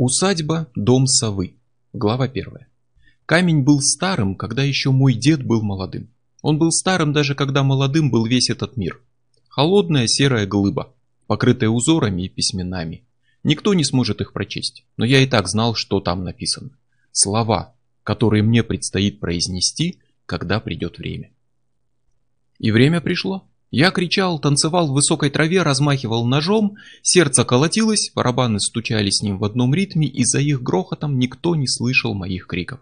Усадьба, дом совы. Глава первая. Камень был старым, когда еще мой дед был молодым. Он был старым даже когда молодым был весь этот мир. Холодная серая глыба, покрытая узорами и письменами. Никто не сможет их прочесть, но я и так знал, что там написано. Слова, которые мне предстоит произнести, когда придет время. И время пришло. Я кричал, танцевал в высокой траве, размахивал ножом, сердце колотилось, барабаны стучали с ним в одном ритме, и за их грохотом никто не слышал моих криков.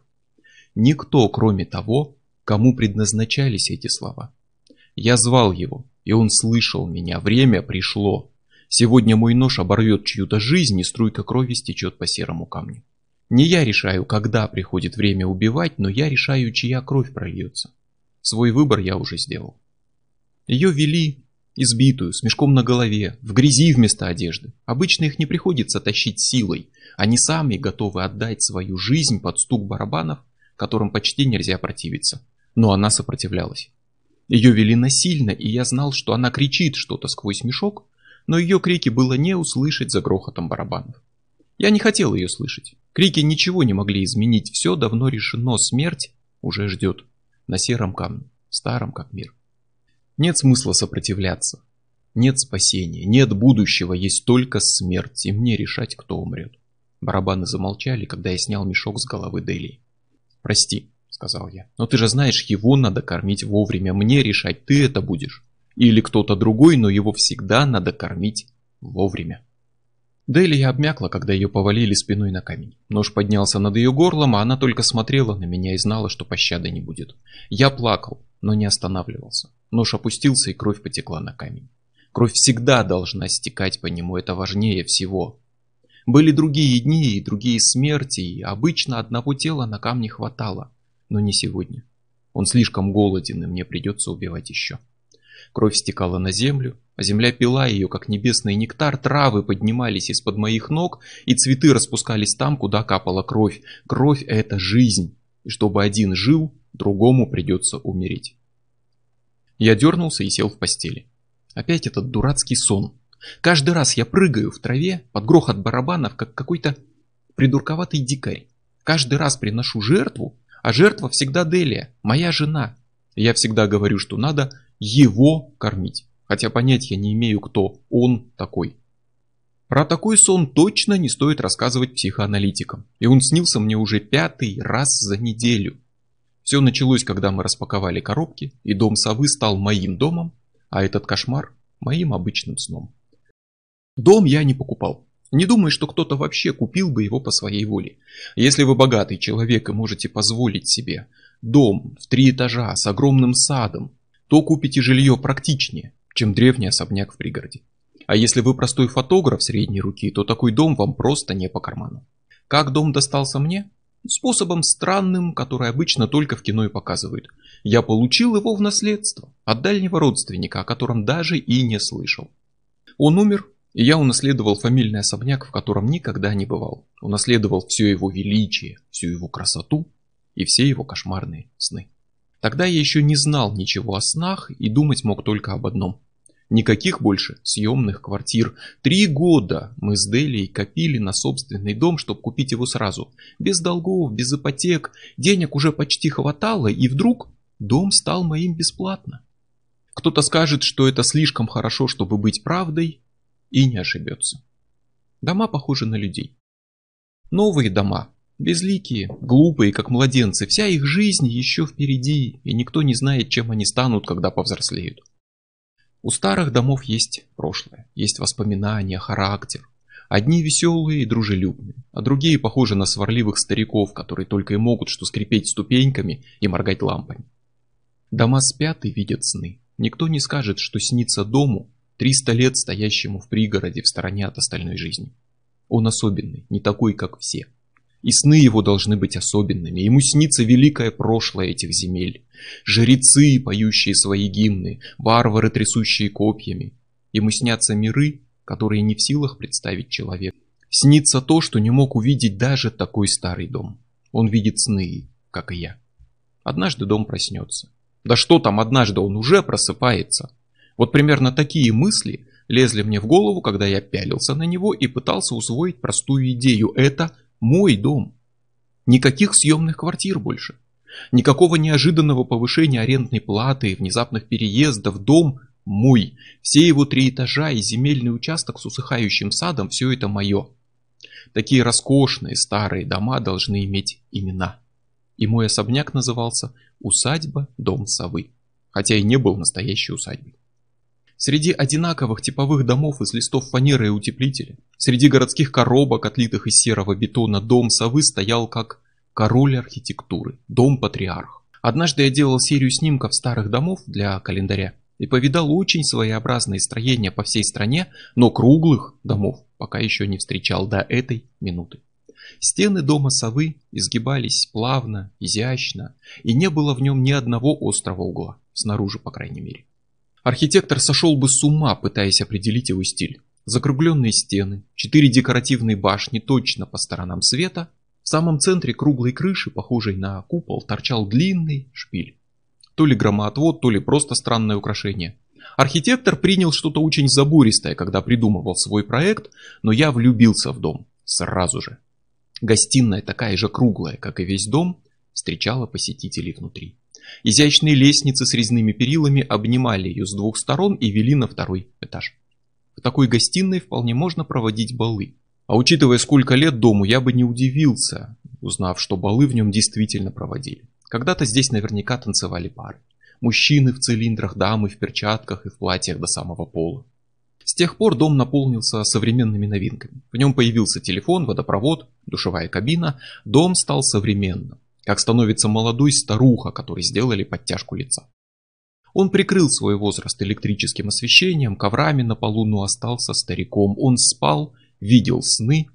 Никто, кроме того, кому предназначались эти слова. Я звал его, и он слышал меня. Время пришло. Сегодня мой нож оборвет чью-то жизнь, и струйка крови стечет по серому камню. Не я решаю, когда приходит время убивать, но я решаю, чья кровь прольется. Свой выбор я уже сделал. Ее вели избитую, с мешком на голове, в грязи вместо одежды. Обычно их не приходится тащить силой. Они сами готовы отдать свою жизнь под стук барабанов, которым почти нельзя противиться. Но она сопротивлялась. Ее вели насильно, и я знал, что она кричит что-то сквозь мешок, но ее крики было не услышать за грохотом барабанов. Я не хотел ее слышать. Крики ничего не могли изменить, все давно решено, смерть уже ждет. На сером камне, старом как мир. Нет смысла сопротивляться. Нет спасения, нет будущего, есть только смерть, и мне решать, кто умрет. Барабаны замолчали, когда я снял мешок с головы Дели. «Прости», — сказал я, — «но ты же знаешь, его надо кормить вовремя, мне решать, ты это будешь. Или кто-то другой, но его всегда надо кормить вовремя». Делия обмякла, когда ее повалили спиной на камень. Нож поднялся над ее горлом, а она только смотрела на меня и знала, что пощады не будет. Я плакал, но не останавливался. Нож опустился, и кровь потекла на камень. Кровь всегда должна стекать по нему, это важнее всего. Были другие дни и другие смерти, и обычно одного тела на камне хватало. Но не сегодня. Он слишком голоден, и мне придется убивать еще. Кровь стекала на землю, а земля пила ее, как небесный нектар, травы поднимались из-под моих ног, и цветы распускались там, куда капала кровь. Кровь — это жизнь, и чтобы один жил, другому придется умереть. Я дернулся и сел в постели. Опять этот дурацкий сон. Каждый раз я прыгаю в траве под грохот барабанов, как какой-то придурковатый дикарь. Каждый раз приношу жертву, а жертва всегда Делия, моя жена. Я всегда говорю, что надо его кормить, хотя понятия не имею, кто он такой. Про такой сон точно не стоит рассказывать психоаналитикам, и он снился мне уже пятый раз за неделю. Все началось, когда мы распаковали коробки, и дом совы стал моим домом, а этот кошмар моим обычным сном. Дом я не покупал. Не думаю, что кто-то вообще купил бы его по своей воле. Если вы богатый человек и можете позволить себе дом в три этажа с огромным садом, то купите жилье практичнее, чем древний особняк в пригороде. А если вы простой фотограф средней руки, то такой дом вам просто не по карману. Как дом достался мне? Способом странным, который обычно только в кино и показывают. Я получил его в наследство от дальнего родственника, о котором даже и не слышал. Он умер, и я унаследовал фамильный особняк, в котором никогда не бывал. Унаследовал все его величие, всю его красоту и все его кошмарные сны. Тогда я еще не знал ничего о снах и думать мог только об одном Никаких больше съемных квартир. Три года мы с Делией копили на собственный дом, чтобы купить его сразу. Без долгов, без ипотек. Денег уже почти хватало, и вдруг дом стал моим бесплатно. Кто-то скажет, что это слишком хорошо, чтобы быть правдой, и не ошибется. Дома похожи на людей. Новые дома, безликие, глупые, как младенцы. Вся их жизнь еще впереди, и никто не знает, чем они станут, когда повзрослеют. У старых домов есть прошлое, есть воспоминания, характер. Одни веселые и дружелюбные, а другие похожи на сварливых стариков, которые только и могут что скрипеть ступеньками и моргать лампами. Дома спят и видят сны. Никто не скажет, что снится дому 300 лет стоящему в пригороде в стороне от остальной жизни. Он особенный, не такой, как все. И сны его должны быть особенными. Ему снится великое прошлое этих земель. Жрецы, поющие свои гимны, варвары, трясущие копьями. Ему снятся миры, которые не в силах представить человек. Снится то, что не мог увидеть даже такой старый дом. Он видит сны, как и я. Однажды дом проснется. Да что там, однажды он уже просыпается. Вот примерно такие мысли лезли мне в голову, когда я пялился на него и пытался усвоить простую идею. Это мой дом. Никаких съемных квартир больше. Никакого неожиданного повышения арендной платы и внезапных переездов. Дом мой. Все его три этажа и земельный участок с усыхающим садом – все это мое. Такие роскошные старые дома должны иметь имена. И мой особняк назывался «Усадьба Дом Совы», хотя и не был настоящей усадьбой. Среди одинаковых типовых домов из листов фанеры и утеплителя, среди городских коробок, отлитых из серого бетона, дом совы стоял как король архитектуры, дом-патриарх. Однажды я делал серию снимков старых домов для календаря и повидал очень своеобразные строения по всей стране, но круглых домов пока еще не встречал до этой минуты. Стены дома совы изгибались плавно, изящно, и не было в нем ни одного острого угла, снаружи, по крайней мере. Архитектор сошел бы с ума, пытаясь определить его стиль. Закругленные стены, четыре декоративные башни точно по сторонам света. В самом центре круглой крыши, похожей на купол, торчал длинный шпиль. То ли громоотвод, то ли просто странное украшение. Архитектор принял что-то очень забористое, когда придумывал свой проект, но я влюбился в дом сразу же. Гостиная, такая же круглая, как и весь дом, встречала посетителей внутри. Изящные лестницы с резными перилами обнимали ее с двух сторон и вели на второй этаж. В такой гостиной вполне можно проводить балы. А учитывая, сколько лет дому, я бы не удивился, узнав, что балы в нем действительно проводили. Когда-то здесь наверняка танцевали пары. Мужчины в цилиндрах, дамы в перчатках и в платьях до самого пола. С тех пор дом наполнился современными новинками. В нем появился телефон, водопровод, душевая кабина. Дом стал современным как становится молодой старуха, которой сделали подтяжку лица. Он прикрыл свой возраст электрическим освещением, коврами на полу, но остался стариком. Он спал, видел сны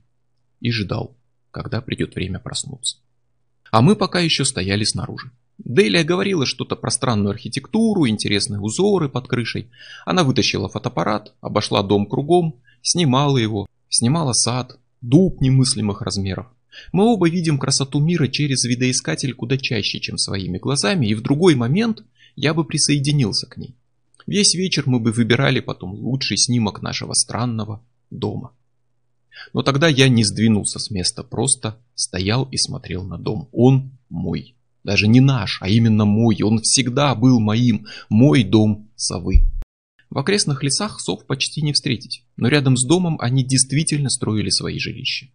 и ждал, когда придет время проснуться. А мы пока еще стояли снаружи. Делия говорила что-то про странную архитектуру, интересные узоры под крышей. Она вытащила фотоаппарат, обошла дом кругом, снимала его, снимала сад, дуб немыслимых размеров. Мы оба видим красоту мира через видоискатель куда чаще, чем своими глазами, и в другой момент я бы присоединился к ней. Весь вечер мы бы выбирали потом лучший снимок нашего странного дома. Но тогда я не сдвинулся с места, просто стоял и смотрел на дом. Он мой. Даже не наш, а именно мой. Он всегда был моим. Мой дом совы. В окрестных лесах сов почти не встретить, но рядом с домом они действительно строили свои жилища.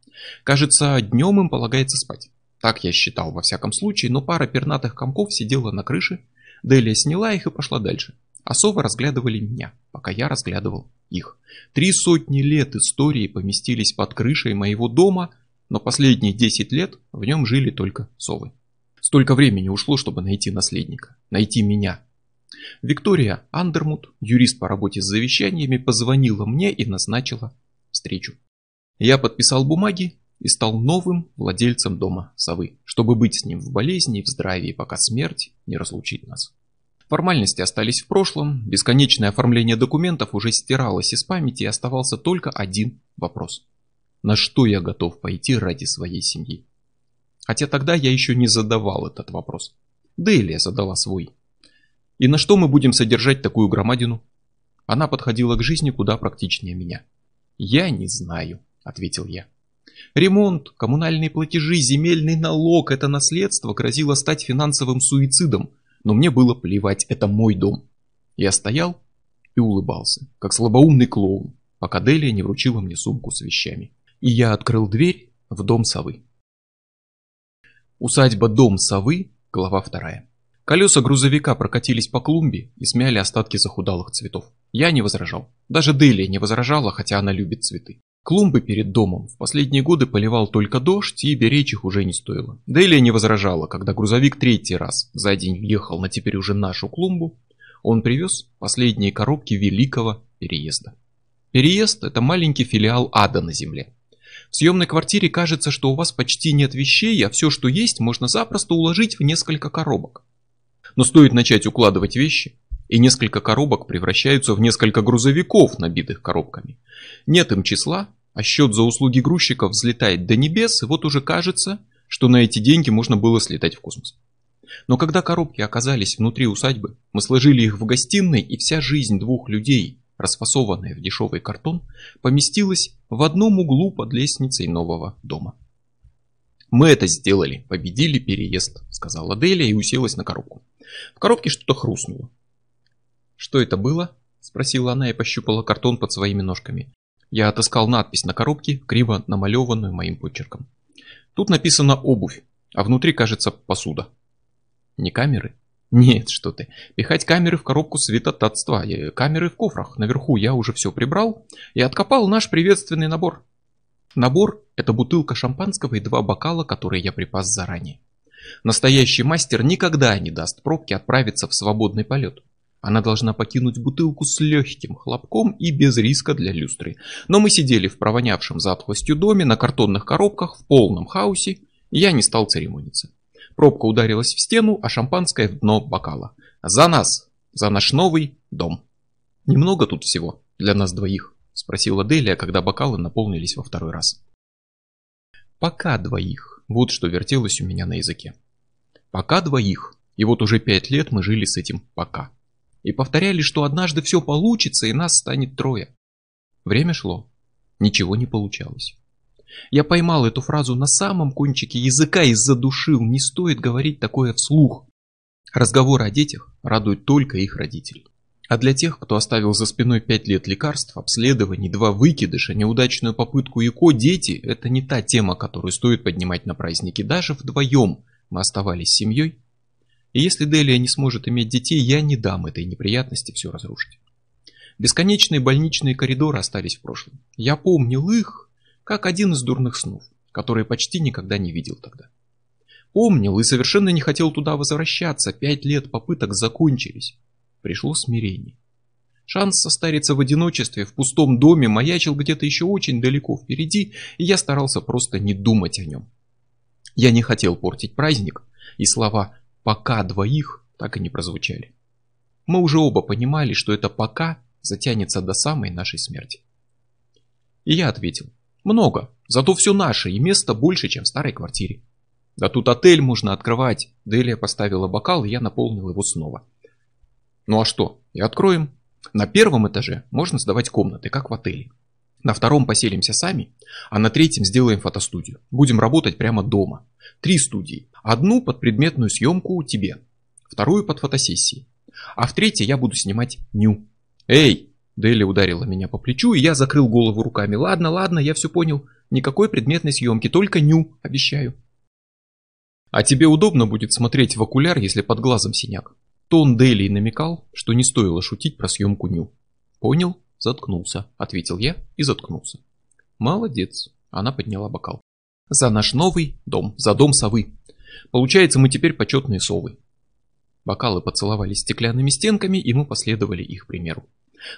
Кажется, днем им полагается спать. Так я считал во всяком случае, но пара пернатых комков сидела на крыше, Делия сняла их и пошла дальше. А совы разглядывали меня, пока я разглядывал их. Три сотни лет истории поместились под крышей моего дома, но последние десять лет в нем жили только совы. Столько времени ушло, чтобы найти наследника, найти меня, Виктория Андермут, юрист по работе с завещаниями, позвонила мне и назначила встречу. Я подписал бумаги и стал новым владельцем дома совы, чтобы быть с ним в болезни и в здравии, пока смерть не разлучит нас. Формальности остались в прошлом, бесконечное оформление документов уже стиралось из памяти и оставался только один вопрос. На что я готов пойти ради своей семьи? Хотя тогда я еще не задавал этот вопрос. Делия задала свой. И на что мы будем содержать такую громадину? Она подходила к жизни куда практичнее меня. Я не знаю, ответил я. Ремонт, коммунальные платежи, земельный налог, это наследство грозило стать финансовым суицидом, но мне было плевать, это мой дом. Я стоял и улыбался, как слабоумный клоун, пока Делия не вручила мне сумку с вещами. И я открыл дверь в дом совы. Усадьба Дом совы, глава вторая. Колеса грузовика прокатились по клумбе и смяли остатки захудалых цветов. Я не возражал. Даже Делия не возражала, хотя она любит цветы. Клумбы перед домом в последние годы поливал только дождь, и беречь их уже не стоило. Делия не возражала, когда грузовик третий раз за день въехал на теперь уже нашу клумбу. Он привез последние коробки великого переезда. Переезд – это маленький филиал ада на земле. В съемной квартире кажется, что у вас почти нет вещей, а все, что есть, можно запросто уложить в несколько коробок. Но стоит начать укладывать вещи, и несколько коробок превращаются в несколько грузовиков, набитых коробками. Нет им числа, а счет за услуги грузчиков взлетает до небес, и вот уже кажется, что на эти деньги можно было слетать в космос. Но когда коробки оказались внутри усадьбы, мы сложили их в гостиной, и вся жизнь двух людей, расфасованная в дешевый картон, поместилась в одном углу под лестницей нового дома. «Мы это сделали, победили переезд», — сказала Делия и уселась на коробку. В коробке что-то хрустнуло. «Что это было?» — спросила она и пощупала картон под своими ножками. Я отыскал надпись на коробке, криво намалеванную моим почерком. Тут написано «обувь», а внутри, кажется, посуда. Не камеры? Нет, что ты. Пихать камеры в коробку святотатства. Камеры в кофрах. Наверху я уже все прибрал и откопал наш приветственный набор. Набор – это бутылка шампанского и два бокала, которые я припас заранее. Настоящий мастер никогда не даст пробке отправиться в свободный полет. Она должна покинуть бутылку с легким хлопком и без риска для люстры. Но мы сидели в провонявшем затхлостью доме на картонных коробках в полном хаосе, я не стал церемониться. Пробка ударилась в стену, а шампанское в дно бокала. За нас! За наш новый дом! Немного тут всего для нас двоих, спросила Делия, когда бокалы наполнились во второй раз. Пока двоих. Вот что вертелось у меня на языке. Пока двоих. И вот уже пять лет мы жили с этим «пока» и повторяли, что однажды все получится и нас станет трое. Время шло. Ничего не получалось. Я поймал эту фразу на самом кончике языка и задушил. Не стоит говорить такое вслух. Разговоры о детях радуют только их родителей. А для тех, кто оставил за спиной пять лет лекарств, обследований, два выкидыша, неудачную попытку ЭКО, дети – это не та тема, которую стоит поднимать на праздники. Даже вдвоем мы оставались семьей, и если Делия не сможет иметь детей, я не дам этой неприятности все разрушить. Бесконечные больничные коридоры остались в прошлом. Я помнил их, как один из дурных снов, которые почти никогда не видел тогда. Помнил и совершенно не хотел туда возвращаться. Пять лет попыток закончились. Пришло смирение. Шанс состариться в одиночестве в пустом доме маячил где-то еще очень далеко впереди, и я старался просто не думать о нем. Я не хотел портить праздник, и слова «пока» двоих так и не прозвучали. Мы уже оба понимали, что это «пока» затянется до самой нашей смерти. И я ответил, много, зато все наше и места больше, чем в старой квартире. Да тут отель можно открывать. Делия поставила бокал, и я наполнил его снова. Ну а что, и откроем. На первом этаже можно сдавать комнаты, как в отеле. На втором поселимся сами, а на третьем сделаем фотостудию. Будем работать прямо дома. Три студии. Одну под предметную съемку тебе, вторую под фотосессии. А в третьей я буду снимать ню. Эй! Дели ударила меня по плечу, и я закрыл голову руками. Ладно, ладно, я все понял. Никакой предметной съемки, только ню, обещаю. А тебе удобно будет смотреть в окуляр, если под глазом синяк. Тон Дели намекал, что не стоило шутить про съемку ню. Понял? Заткнулся, ответил я и заткнулся. Молодец, она подняла бокал. За наш новый дом, за дом совы. Получается, мы теперь почетные совы. Бокалы поцеловались стеклянными стенками, и мы последовали их примеру.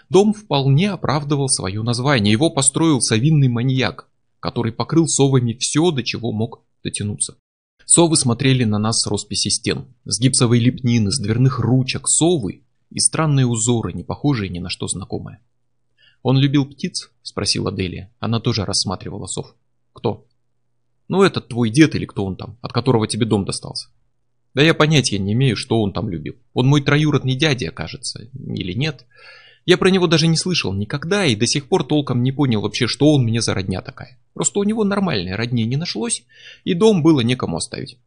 Дом вполне оправдывал свое название. Его построил совинный маньяк, который покрыл совами все, до чего мог дотянуться. Совы смотрели на нас с росписи стен, с гипсовой лепнины, с дверных ручек, совы и странные узоры, не похожие ни на что знакомое. «Он любил птиц?» – спросила Делия. Она тоже рассматривала сов. «Кто?» «Ну, этот твой дед или кто он там, от которого тебе дом достался». «Да я понятия не имею, что он там любил. Он мой троюродный дядя, кажется, или нет. Я про него даже не слышал никогда и до сих пор толком не понял вообще, что он мне за родня такая. Просто у него нормальной родни не нашлось, и дом было некому оставить.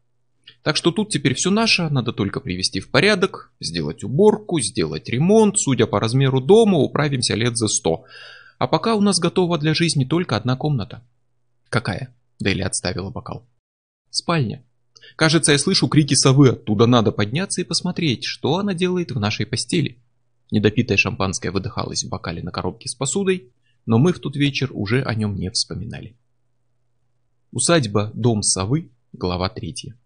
Так что тут теперь все наше, надо только привести в порядок, сделать уборку, сделать ремонт, судя по размеру дома, управимся лет за сто. А пока у нас готова для жизни только одна комната. Какая? Дели отставила бокал. Спальня. Кажется, я слышу крики совы, оттуда надо подняться и посмотреть, что она делает в нашей постели. Недопитое шампанское выдыхалось в бокале на коробке с посудой, но мы в тот вечер уже о нем не вспоминали. Усадьба «Дом совы», глава третья.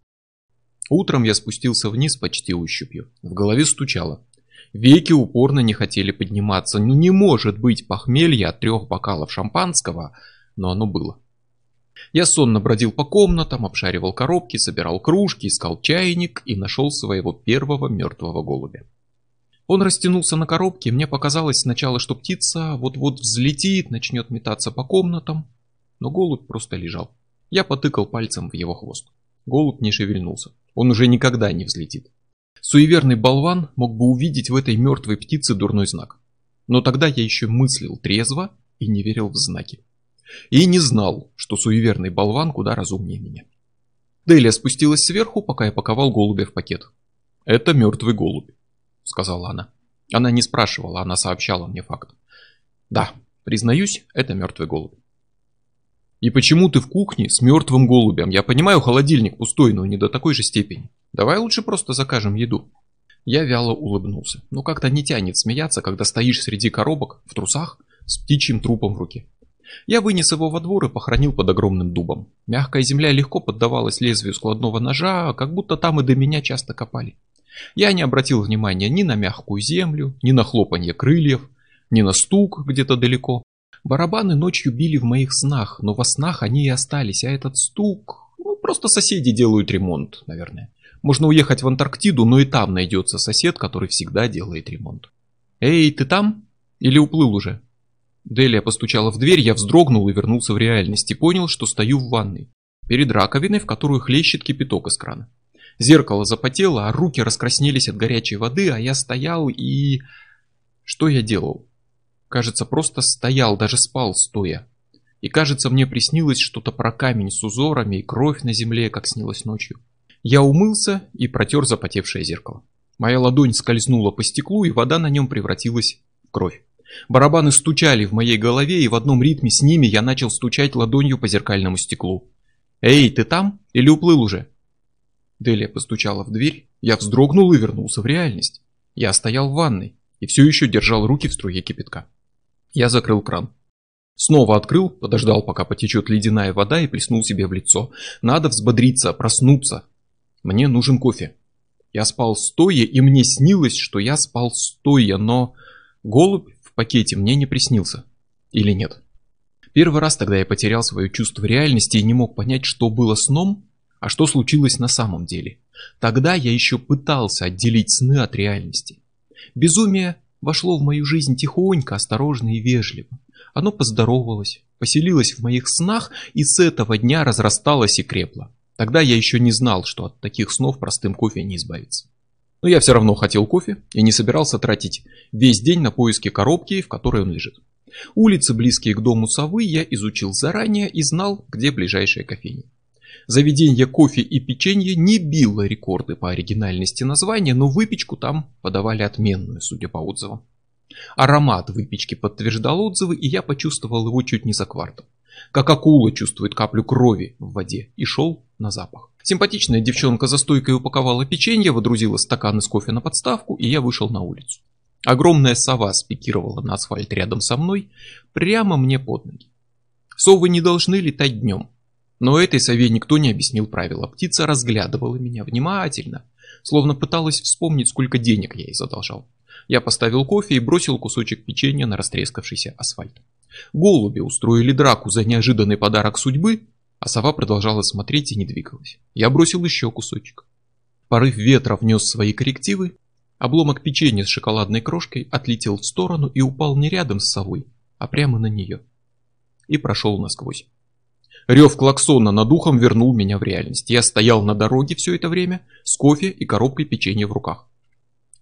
Утром я спустился вниз почти ощупью. В голове стучало. Веки упорно не хотели подниматься. Ну не может быть похмелья от трех бокалов шампанского, но оно было. Я сонно бродил по комнатам, обшаривал коробки, собирал кружки, искал чайник и нашел своего первого мертвого голубя. Он растянулся на коробке, мне показалось сначала, что птица вот-вот взлетит, начнет метаться по комнатам, но голубь просто лежал. Я потыкал пальцем в его хвост. Голубь не шевельнулся. Он уже никогда не взлетит. Суеверный болван мог бы увидеть в этой мертвой птице дурной знак. Но тогда я еще мыслил трезво и не верил в знаки. И не знал, что суеверный болван куда разумнее меня. Делия спустилась сверху, пока я паковал голубя в пакет. «Это мертвый голубь», — сказала она. Она не спрашивала, она сообщала мне факт. «Да, признаюсь, это мертвый голубь». «И почему ты в кухне с мертвым голубем? Я понимаю, холодильник пустой, но не до такой же степени. Давай лучше просто закажем еду». Я вяло улыбнулся. Ну как-то не тянет смеяться, когда стоишь среди коробок, в трусах, с птичьим трупом в руке. Я вынес его во двор и похоронил под огромным дубом. Мягкая земля легко поддавалась лезвию складного ножа, как будто там и до меня часто копали. Я не обратил внимания ни на мягкую землю, ни на хлопанье крыльев, ни на стук где-то далеко. Барабаны ночью били в моих снах, но во снах они и остались, а этот стук... Ну, просто соседи делают ремонт, наверное. Можно уехать в Антарктиду, но и там найдется сосед, который всегда делает ремонт. «Эй, ты там? Или уплыл уже?» Делия постучала в дверь, я вздрогнул и вернулся в реальность и понял, что стою в ванной. Перед раковиной, в которую хлещет кипяток из крана. Зеркало запотело, а руки раскраснелись от горячей воды, а я стоял и... Что я делал? Кажется, просто стоял, даже спал стоя. И кажется, мне приснилось что-то про камень с узорами и кровь на земле, как снилось ночью. Я умылся и протер запотевшее зеркало. Моя ладонь скользнула по стеклу, и вода на нем превратилась в кровь. Барабаны стучали в моей голове, и в одном ритме с ними я начал стучать ладонью по зеркальному стеклу. «Эй, ты там? Или уплыл уже?» Делия постучала в дверь, я вздрогнул и вернулся в реальность. Я стоял в ванной и все еще держал руки в струе кипятка. Я закрыл кран. Снова открыл, подождал, пока потечет ледяная вода и плеснул себе в лицо. Надо взбодриться, проснуться. Мне нужен кофе. Я спал стоя, и мне снилось, что я спал стоя, но голубь пакете мне не приснился. Или нет? Первый раз тогда я потерял свое чувство реальности и не мог понять, что было сном, а что случилось на самом деле. Тогда я еще пытался отделить сны от реальности. Безумие вошло в мою жизнь тихонько, осторожно и вежливо. Оно поздоровалось, поселилось в моих снах и с этого дня разрасталось и крепло. Тогда я еще не знал, что от таких снов простым кофе не избавиться. Но я все равно хотел кофе и не собирался тратить весь день на поиски коробки, в которой он лежит. Улицы, близкие к дому совы, я изучил заранее и знал, где ближайшая кофейня. Заведение кофе и печенье не било рекорды по оригинальности названия, но выпечку там подавали отменную, судя по отзывам. Аромат выпечки подтверждал отзывы, и я почувствовал его чуть не за квартал. Как акула чувствует каплю крови в воде, и шел на запах. Симпатичная девчонка за стойкой упаковала печенье, водрузила стакан из кофе на подставку, и я вышел на улицу. Огромная сова спикировала на асфальт рядом со мной, прямо мне под ноги. Совы не должны летать днем. Но этой сове никто не объяснил правила. Птица разглядывала меня внимательно, словно пыталась вспомнить, сколько денег я ей задолжал. Я поставил кофе и бросил кусочек печенья на растрескавшийся асфальт. Голуби устроили драку за неожиданный подарок судьбы, а сова продолжала смотреть и не двигалась. Я бросил еще кусочек. Порыв ветра внес свои коррективы, обломок печенья с шоколадной крошкой отлетел в сторону и упал не рядом с совой, а прямо на нее. И прошел насквозь. Рев клаксона над ухом вернул меня в реальность. Я стоял на дороге все это время с кофе и коробкой печенья в руках.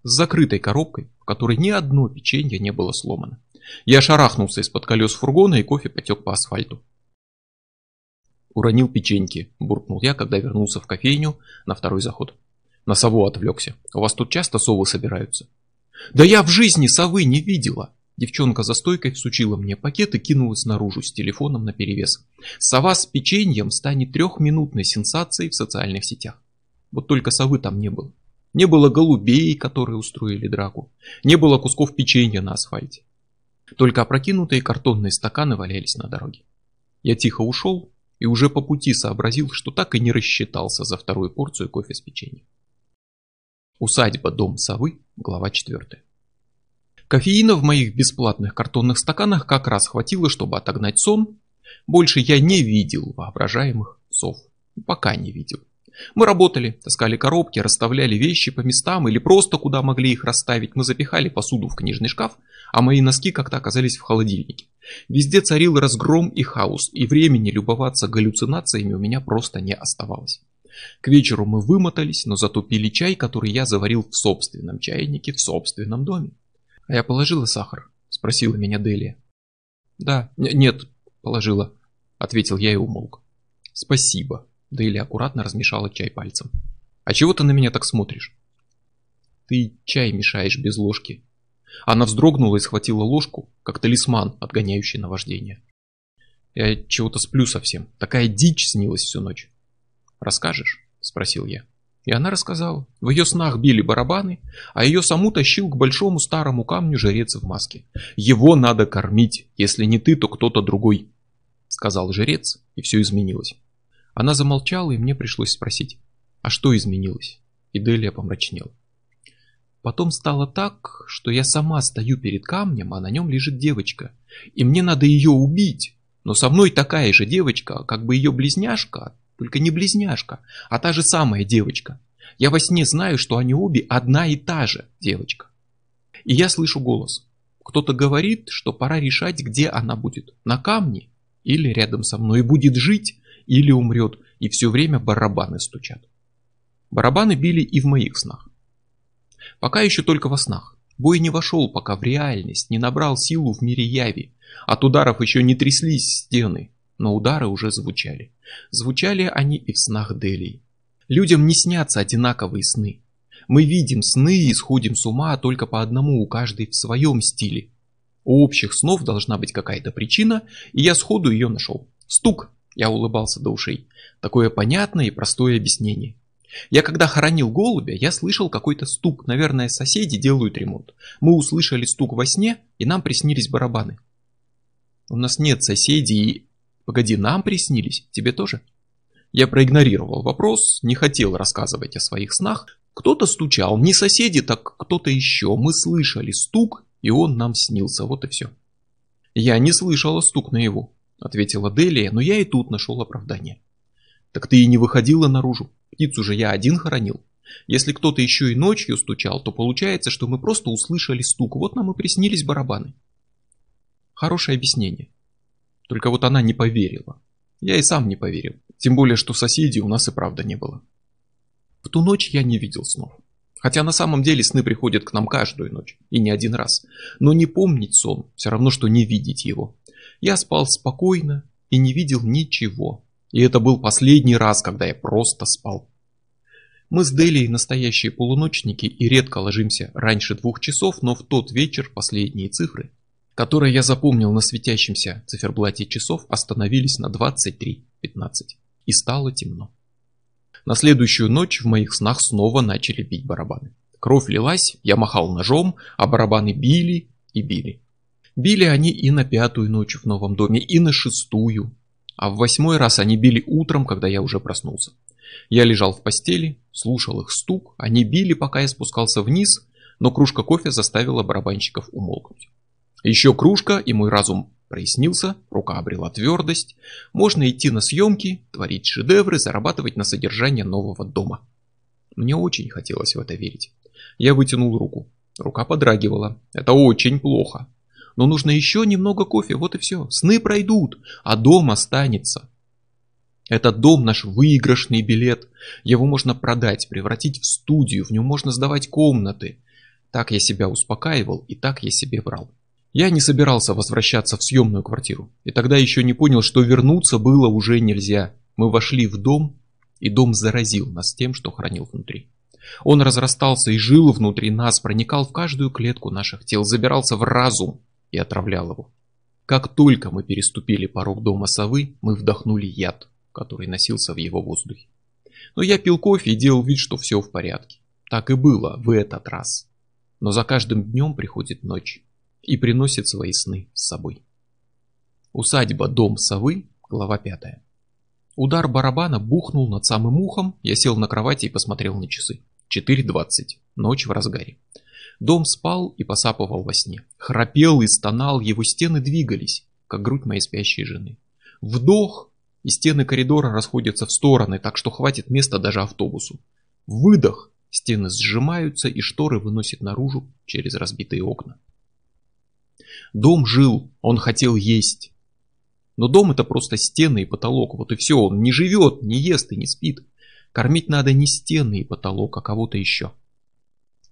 С закрытой коробкой, в которой ни одно печенье не было сломано. Я шарахнулся из-под колес фургона, и кофе потек по асфальту. Уронил печеньки, буркнул я, когда вернулся в кофейню на второй заход. На сову отвлекся. У вас тут часто совы собираются? Да я в жизни совы не видела. Девчонка за стойкой всучила мне пакет и кинулась наружу с телефоном наперевес. Сова с печеньем станет трехминутной сенсацией в социальных сетях. Вот только совы там не было. Не было голубей, которые устроили драку. Не было кусков печенья на асфальте. Только опрокинутые картонные стаканы валялись на дороге. Я тихо ушел и уже по пути сообразил, что так и не рассчитался за вторую порцию кофе с печеньем. Усадьба Дом Совы, глава 4. Кофеина в моих бесплатных картонных стаканах как раз хватило, чтобы отогнать сон. Больше я не видел воображаемых сов. Пока не видел. Мы работали, таскали коробки, расставляли вещи по местам или просто куда могли их расставить. Мы запихали посуду в книжный шкаф, а мои носки как-то оказались в холодильнике. Везде царил разгром и хаос, и времени любоваться галлюцинациями у меня просто не оставалось. К вечеру мы вымотались, но зато пили чай, который я заварил в собственном чайнике в собственном доме. А я положила сахар, Спросила меня Делия. Да, нет, положила, ответил я и умолк. Спасибо. Делия аккуратно размешала чай пальцем. А чего ты на меня так смотришь? Ты чай мешаешь без ложки. Она вздрогнула и схватила ложку, как талисман, отгоняющий наваждение. Я чего-то сплю совсем. Такая дичь снилась всю ночь. Расскажешь? Спросил я. И она рассказала. В ее снах били барабаны, а ее саму тащил к большому старому камню жрец в маске. Его надо кормить. Если не ты, то кто-то другой. Сказал жрец, и все изменилось. Она замолчала, и мне пришлось спросить. А что изменилось? И Делия помрачнела. Потом стало так, что я сама стою перед камнем, а на нем лежит девочка. И мне надо ее убить. Но со мной такая же девочка, как бы ее близняшка, только не близняшка, а та же самая девочка. Я во сне знаю, что они обе одна и та же девочка. И я слышу голос. Кто-то говорит, что пора решать, где она будет. На камне или рядом со мной. Будет жить или умрет. И все время барабаны стучат. Барабаны били и в моих снах. Пока еще только во снах. Бой не вошел пока в реальность, не набрал силу в мире яви. От ударов еще не тряслись стены, но удары уже звучали. Звучали они и в снах Делии. Людям не снятся одинаковые сны. Мы видим сны и сходим с ума только по одному, у каждой в своем стиле. У общих снов должна быть какая-то причина, и я сходу ее нашел. Стук, я улыбался до ушей. Такое понятное и простое объяснение. Я когда хоронил голубя, я слышал какой-то стук. Наверное, соседи делают ремонт. Мы услышали стук во сне, и нам приснились барабаны. У нас нет соседей. Погоди, нам приснились? Тебе тоже? Я проигнорировал вопрос, не хотел рассказывать о своих снах. Кто-то стучал, не соседи, так кто-то еще. Мы слышали стук, и он нам снился, вот и все. Я не слышала стук на его, ответила Делия, но я и тут нашел оправдание. Так ты и не выходила наружу. Птицу же я один хоронил. Если кто-то еще и ночью стучал, то получается, что мы просто услышали стук. Вот нам и приснились барабаны. Хорошее объяснение. Только вот она не поверила. Я и сам не поверил. Тем более, что соседей у нас и правда не было. В ту ночь я не видел снов. Хотя на самом деле сны приходят к нам каждую ночь, и не один раз. Но не помнить сон, все равно, что не видеть его. Я спал спокойно и не видел ничего. И это был последний раз, когда я просто спал. Мы с Делией настоящие полуночники и редко ложимся раньше двух часов, но в тот вечер последние цифры которые я запомнил на светящемся циферблате часов, остановились на 23.15. И стало темно. На следующую ночь в моих снах снова начали бить барабаны. Кровь лилась, я махал ножом, а барабаны били и били. Били они и на пятую ночь в новом доме, и на шестую. А в восьмой раз они били утром, когда я уже проснулся. Я лежал в постели, слушал их стук, они били, пока я спускался вниз, но кружка кофе заставила барабанщиков умолкнуть. Еще кружка, и мой разум прояснился, рука обрела твердость. Можно идти на съемки, творить шедевры, зарабатывать на содержание нового дома. Мне очень хотелось в это верить. Я вытянул руку. Рука подрагивала. Это очень плохо. Но нужно еще немного кофе, вот и все. Сны пройдут, а дом останется. Этот дом наш выигрышный билет. Его можно продать, превратить в студию, в нем можно сдавать комнаты. Так я себя успокаивал и так я себе брал. Я не собирался возвращаться в съемную квартиру, и тогда еще не понял, что вернуться было уже нельзя. Мы вошли в дом, и дом заразил нас тем, что хранил внутри. Он разрастался и жил внутри нас, проникал в каждую клетку наших тел, забирался в разум и отравлял его. Как только мы переступили порог дома совы, мы вдохнули яд, который носился в его воздухе. Но я пил кофе и делал вид, что все в порядке. Так и было в этот раз. Но за каждым днем приходит ночь и приносит свои сны с собой. Усадьба Дом Совы, глава 5. Удар барабана бухнул над самым ухом, я сел на кровати и посмотрел на часы. 4.20, ночь в разгаре. Дом спал и посапывал во сне. Храпел и стонал, его стены двигались, как грудь моей спящей жены. Вдох, и стены коридора расходятся в стороны, так что хватит места даже автобусу. Выдох, стены сжимаются и шторы выносят наружу через разбитые окна. Дом жил, он хотел есть. Но дом это просто стены и потолок, вот и все, он не живет, не ест и не спит. Кормить надо не стены и потолок, а кого-то еще.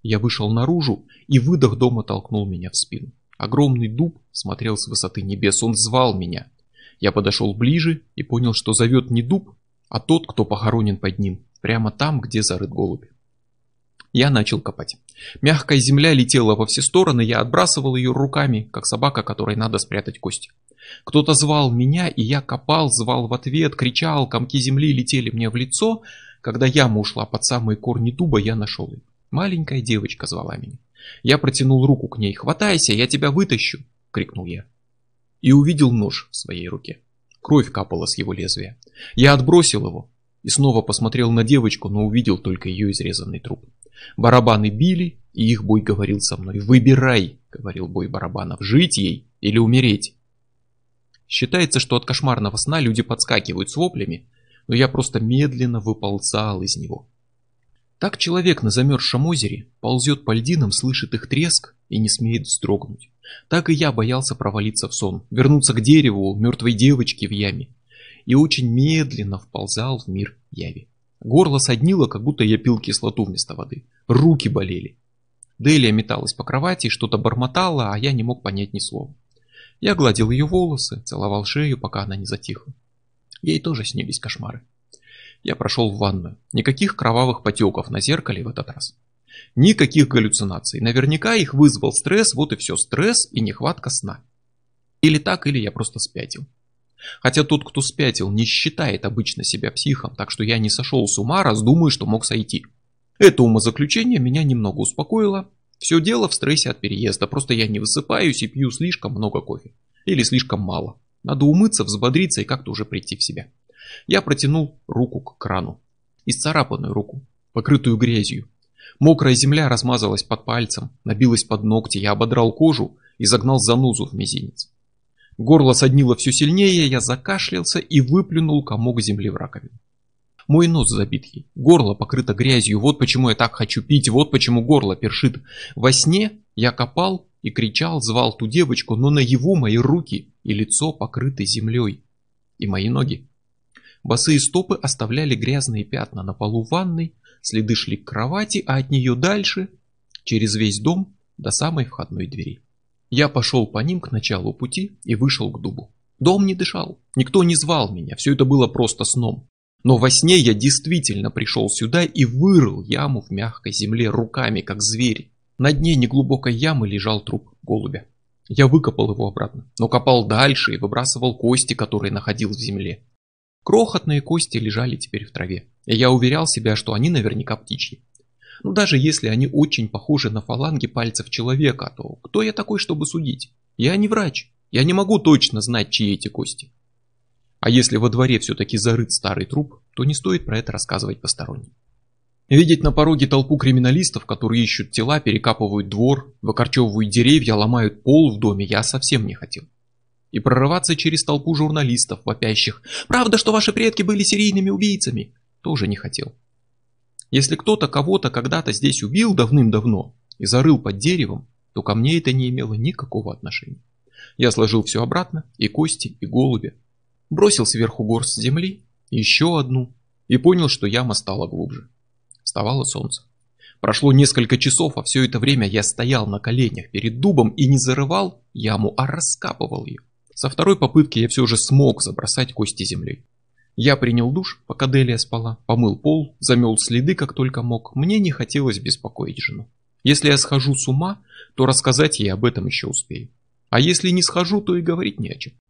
Я вышел наружу, и выдох дома толкнул меня в спину. Огромный дуб смотрел с высоты небес, он звал меня. Я подошел ближе и понял, что зовет не дуб, а тот, кто похоронен под ним, прямо там, где зарыт голубь. Я начал копать. Мягкая земля летела во все стороны, я отбрасывал ее руками, как собака, которой надо спрятать кости. Кто-то звал меня, и я копал, звал в ответ, кричал, комки земли летели мне в лицо. Когда яма ушла под самые корни дуба, я нашел ее. Маленькая девочка звала меня. Я протянул руку к ней. «Хватайся, я тебя вытащу!» — крикнул я. И увидел нож в своей руке. Кровь капала с его лезвия. Я отбросил его и снова посмотрел на девочку, но увидел только ее изрезанный труп. Барабаны били, и их бой говорил со мной. «Выбирай!» — говорил бой барабанов. «Жить ей или умереть?» Считается, что от кошмарного сна люди подскакивают с воплями, но я просто медленно выползал из него. Так человек на замерзшем озере ползет по льдинам, слышит их треск и не смеет вздрогнуть. Так и я боялся провалиться в сон, вернуться к дереву, мертвой девочке в яме. И очень медленно вползал в мир яви. Горло соднило, как будто я пил кислоту вместо воды. Руки болели. Делия металась по кровати, что-то бормотала, а я не мог понять ни слова. Я гладил ее волосы, целовал шею, пока она не затихла. Ей тоже снились кошмары. Я прошел в ванную. Никаких кровавых потеков на зеркале в этот раз. Никаких галлюцинаций. Наверняка их вызвал стресс, вот и все, стресс и нехватка сна. Или так, или я просто спятил. Хотя тот, кто спятил, не считает обычно себя психом, так что я не сошел с ума, раз думаю, что мог сойти. Это умозаключение меня немного успокоило. Все дело в стрессе от переезда, просто я не высыпаюсь и пью слишком много кофе. Или слишком мало. Надо умыться, взбодриться и как-то уже прийти в себя. Я протянул руку к крану. Исцарапанную руку, покрытую грязью. Мокрая земля размазалась под пальцем, набилась под ногти, я ободрал кожу и загнал занозу в мизинец. Горло соднило все сильнее, я закашлялся и выплюнул комок земли в раковину. Мой нос забит ей, горло покрыто грязью, вот почему я так хочу пить, вот почему горло першит. Во сне я копал и кричал, звал ту девочку, но наяву мои руки и лицо покрыты землей. И мои ноги. Босые стопы оставляли грязные пятна на полу ванной, следы шли к кровати, а от нее дальше, через весь дом, до самой входной двери. Я пошел по ним к началу пути и вышел к дубу. Дом не дышал, никто не звал меня, все это было просто сном. Но во сне я действительно пришел сюда и вырыл яму в мягкой земле руками, как зверь. На дне неглубокой ямы лежал труп голубя. Я выкопал его обратно, но копал дальше и выбрасывал кости, которые находил в земле. Крохотные кости лежали теперь в траве, и я уверял себя, что они наверняка птичьи. Но даже если они очень похожи на фаланги пальцев человека, то кто я такой, чтобы судить? Я не врач, я не могу точно знать, чьи эти кости. А если во дворе все-таки зарыт старый труп, то не стоит про это рассказывать посторонним. Видеть на пороге толпу криминалистов, которые ищут тела, перекапывают двор, выкорчевывают деревья, ломают пол в доме, я совсем не хотел и прорываться через толпу журналистов, вопящих «Правда, что ваши предки были серийными убийцами?» тоже не хотел. Если кто-то кого-то когда-то здесь убил давным-давно и зарыл под деревом, то ко мне это не имело никакого отношения. Я сложил все обратно, и кости, и голуби, бросил сверху горсть земли, еще одну, и понял, что яма стала глубже. Вставало солнце. Прошло несколько часов, а все это время я стоял на коленях перед дубом и не зарывал яму, а раскапывал ее. Со второй попытки я все же смог забросать кости землей. Я принял душ, пока Делия спала, помыл пол, замел следы как только мог. Мне не хотелось беспокоить жену. Если я схожу с ума, то рассказать ей об этом еще успею. А если не схожу, то и говорить не о чем.